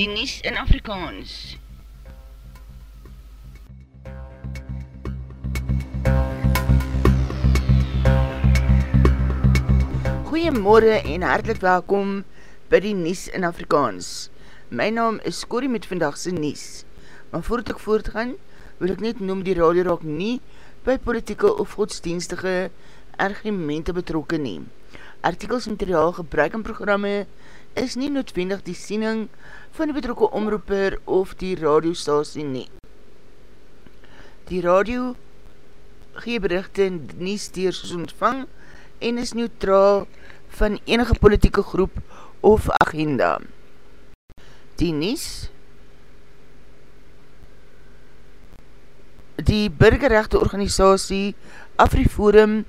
die Nies in Afrikaans. Goeiemorgen en hartelijk welkom by die Nies in Afrikaans. My naam is Corrie met vandagse Nies. Maar voordat ek voortgaan, wil ek net noem die radio raak nie by politieke of godsdienstige argumente betrokken neem. Artikels en materiaal gebruik in programme is nie noodwendig die siening van die betrokke omroeper of die radiostasie nie. Die radio gee berichte nie steers ontvang en is neutraal van enige politieke groep of agenda. Die Nies Die burgerrechte organisatie Afriforum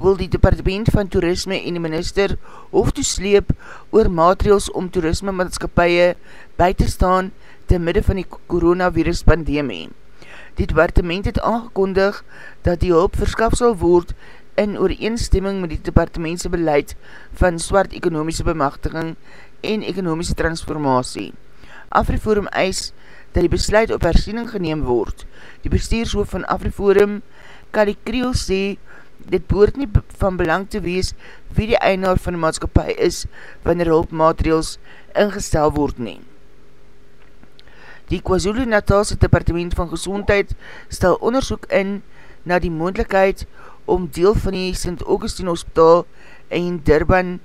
wil die departement van toerisme en die minister hof toesleep oor maatregels om toerisme maatskapie by te staan te midde van die coronavirus pandemie. Die departement het aangekondig dat die hulp verskaf sal word in ooreenstemming met die departementse beleid van swart ekonomiese bemachtiging en ekonomiese transformatie. Afriforum eis dat die besluit op hersiening geneem word. Die bestuurshoof van Afriforum, Kali Kriel, sê, dit boort nie van belang te wees wie die einaar van die maatskapie is wanneer hulpmaatregels ingestel word nie. Die KwaZulu Natalse Departement van Gezondheid stel onderzoek in na die moendlikheid om deel van die St. Augustine Hospital in Durban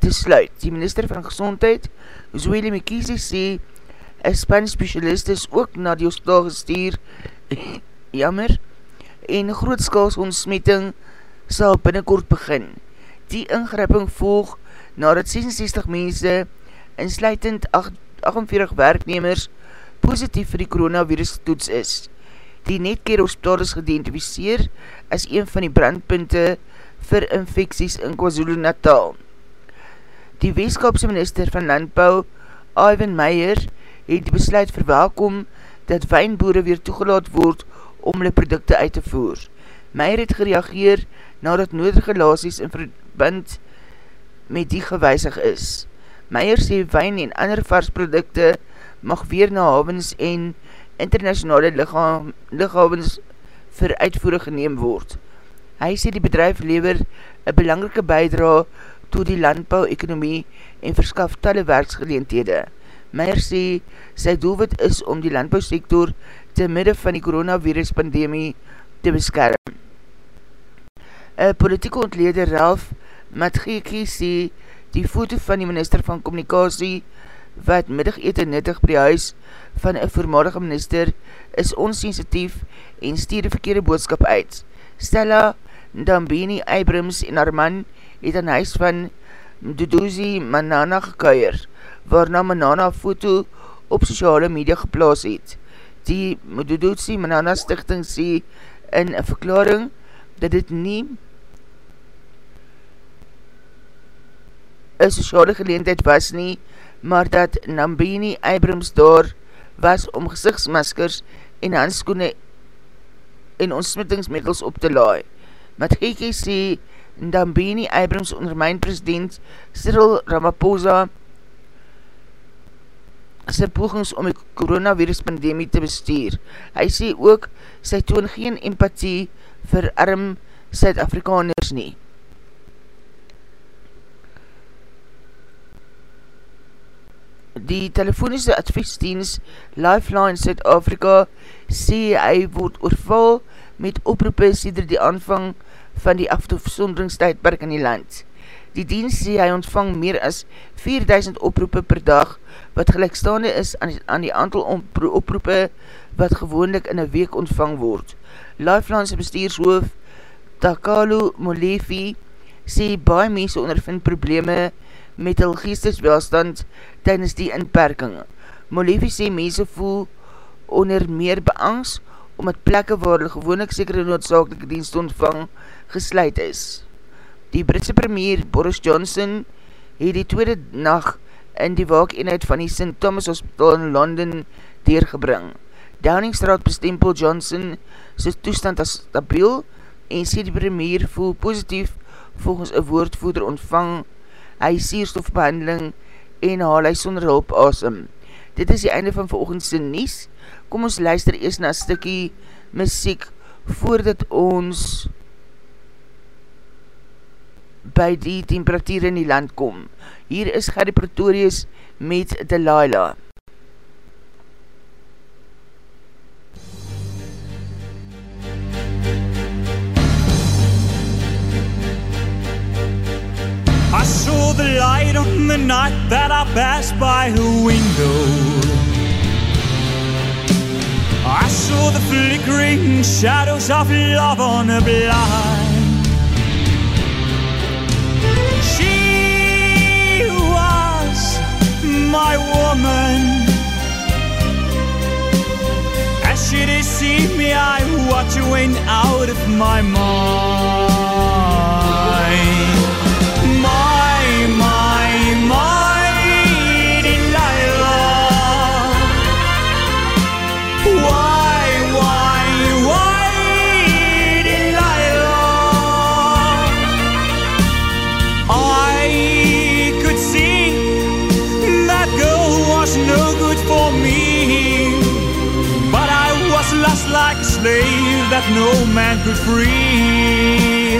te sluit. Die minister van Gezondheid, Zoele Mekiese, sê een span specialist is ook na die hospitaal gestuur, jammer, en grootskals ontsmetting sal binnenkort begin. Die ingripping volg nadat 66 mense, insluitend 48 werknemers, positief vir die coronavirus getoets is. Die netkeer hospitaal is geidentificeer as een van die brandpunte vir infecties in KwaZulu Natal. Die weeskapse minister van Landbouw, Ivan Meijer, het die besluit verwelkom dat wijnboere weer toegelaat word om hulle producte uit te voer. Meijer het gereageer nadat noodregulaties in verband met die gewijzig is. Meijer sê wijn en ander varsprodukte mag weer na havens en internationale lichaamens vir uitvoering geneem word. Hy sê die bedrijf lever een belangrike bijdra toe die landbouw-ekonomie en verskaf talle werksgeleendhede. Meijer sê, sy doelwit is om die landbouwsektor te midde van die coronavirus pandemie te beskerm. Een politieke ontleder Ralf Matgeke sê, die foto van die minister van communicatie wat middag eten nuttig by huis van een voormalige minister is onsensitief en stuur die verkeerde boodskap uit. Stella Dambeni Abrams en haar man het aan huis van Duduzi Manana gekuier waarna Manana foto op sociale media geplaas het. Die Mududutsi Manana stichting sê in een verklaring dat dit nie een sociale geleendheid was nie, maar dat Nambini Abrams daar was om gezichtsmaskers en handskoene en ontsmettingsmiddels op te laai. Met GK sê Nambini Abrams ondermijn president Cyril Ramaphosa sy pogings om die coronavirus pandemie te bestuur. Hy sê ook, sy toon geen empathie vir arm Suid-Afrikaners nie. Die telefoniese adviesdienst Lifeline Suid-Afrika sê hy word oorval met oproepe sêder die aanvang van die afsonderingstijdperk in die land. Die dienst sê hy ontvang meer as 4000 oproepe per dag wat gelijkstaande is aan die, aan die aantal oproepe wat gewoonlik in een week ontvang word. Lifeline bestuurshoof Takalo Molefi sê baie mense ondervind probleme met hul geesteswelstand tydens die inperking. Molefi sê mense voel onder meer beangst omdat plekke waar hulle gewoonlik sekere noodzakelike dienst ontvang gesluit is. Die Britse premier Boris Johnson het die tweede nacht in die waakeenheid van die St. Thomas Hospital in Londen deurgebring. Downingstraat bestempel Johnson sy toestand as stabiel en sê die premier voel positief volgens een woordvoeder ontvang hy sierstofbehandeling en haal hy sonder hulp asem. Dit is die einde van veroogendse nies. Kom ons luister eers na stikkie muziek voordat ons by die temperatuur in die land kom. Hier is Gary Pretorius met Delilah. I saw the light on the night that I passed by her window. I saw the flickering shadows of love on a blind. You he see me, I watch you out of my mind. That no man could free.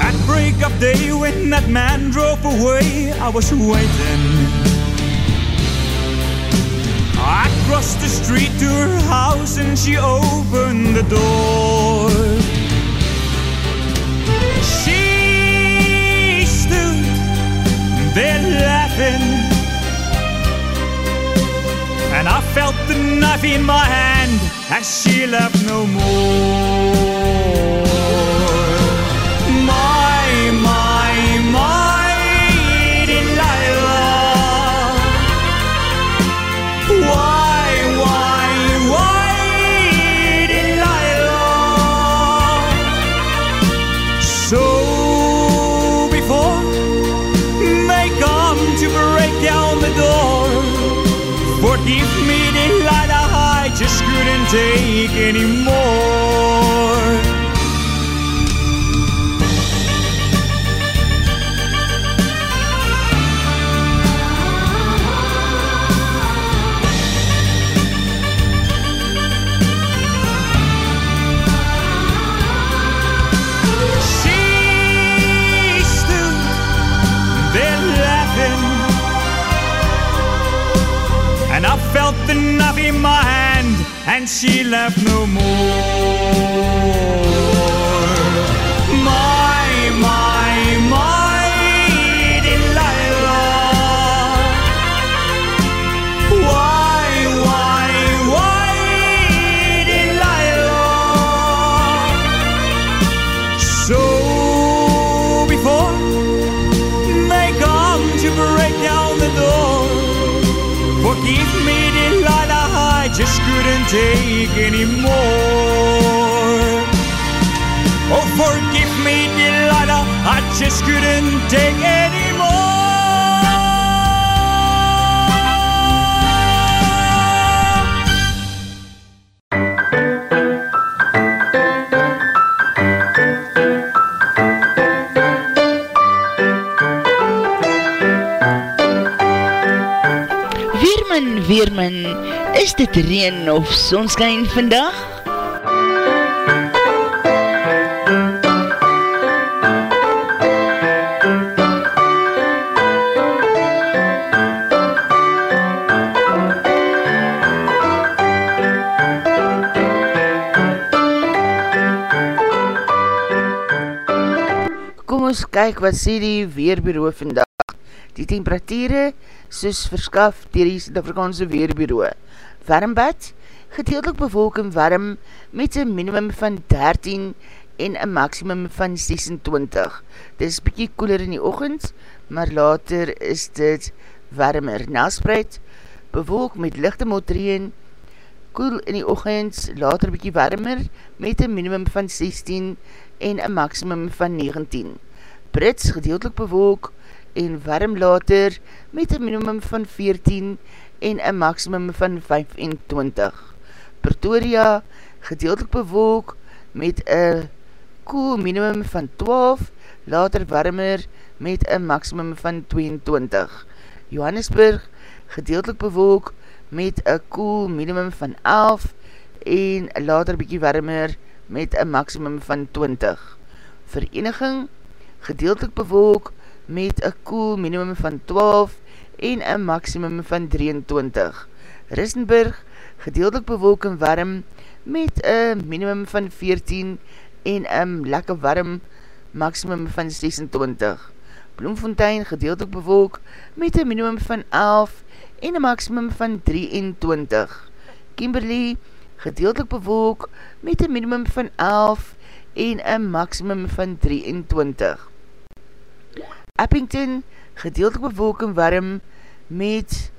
At break of day, when that man drove away, I was waiting. I crossed the street to her house and she opened the door. She stood there laughing, and I felt the knife in my hand as she left no more. Take anymore. She left no more. Just couldn't take anymore. Oh, forgive me, Delilah, I just couldn't take anymore. Is dit reen of sonskijn vandag? Kom ons kyk wat sê die Weerbureau vandag. Die temperatuurde soos verskaf dier die Suid-Afrikaanse Weerbureau. Warmbad, gedeeltelik bewolking warm met een minimum van 13 en een maximum van 26. Dit is bykie koeler in die ochend, maar later is dit warmer. Naspreid, bewolk met lichte motreen, koel in die ochend, later bykie warmer met een minimum van 16 en een maximum van 19. Brits, gedeeltelik bewolk en warm later met een minimum van 14 en een maximum van 25. Pretoria, gedeeltelik bewolk met een koel minimum van 12, later warmer met een maximum van 22. Johannesburg, gedeeltelik bewolk met een koel minimum van 11 en later bykie warmer met een maximum van 20. Vereniging, gedeeltelik bewolk met een koel minimum van 12 en een maximum van 23. Rissenburg, gedeeltelik bewolk en warm met een minimum van 14 en een lekker warm maximum van 26. Bloemfontein, gedeeltelik bewolk met een minimum van 11 en een maximum van 23. Kimberley, gedeeltelik bewolk met een minimum van 11 en een maximum van 23. Uppington, gedeeltelik bewolk en warm met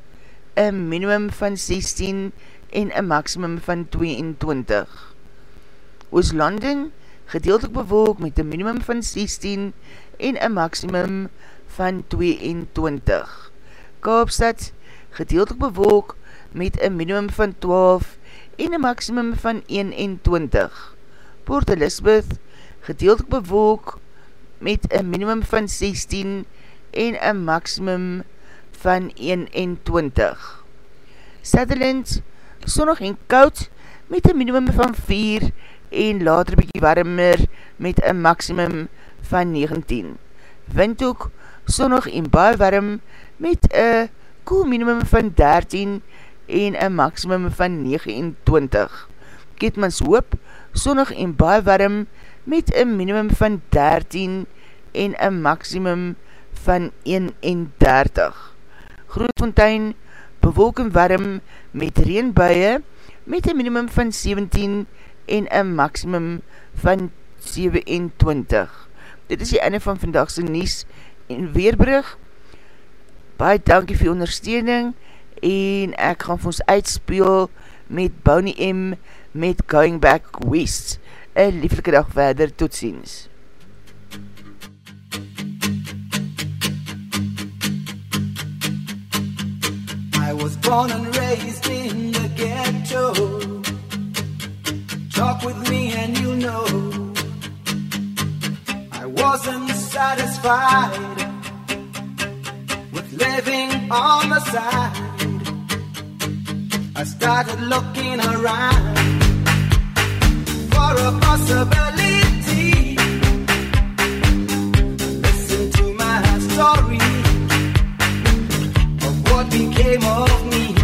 een minimum van 16 en een maximum van 22. Ooslanden, gedeeltelik bewolk met een minimum van 16 en een maximum van 22. Kaapstad, gedeeltelik bewolk met een minimum van 12 en een maximum van 21. Port Elizabeth, gedeeltelik bewolk met een minimum van 16 en een maximum van 21. Sutherland, sonnig en koud met een minimum van 4 en later bykie warmer met een maximum van 19. Windhoek, sonnig en baie warm met een koel minimum van 13 en een maximum van 29. Ketmans hoop, sonnig en baie warm met een minimum van 13 en een maximum van 31. Grootfontein, bewolk en warm met reenbuie met een minimum van 17 en een maximum van 27. Dit is die einde van vandagse Nies en Weerbrug. Baie dankie vir ondersteuning en ek gaan vir ons uitspeel met Bonnie M met Going Back West. Een lieflike dag verder, tot ziens. was born and raised in the ghetto. Talk with me and you'll know. I wasn't satisfied with living on the side. I started looking around for a possibility. Listen to my story became of me?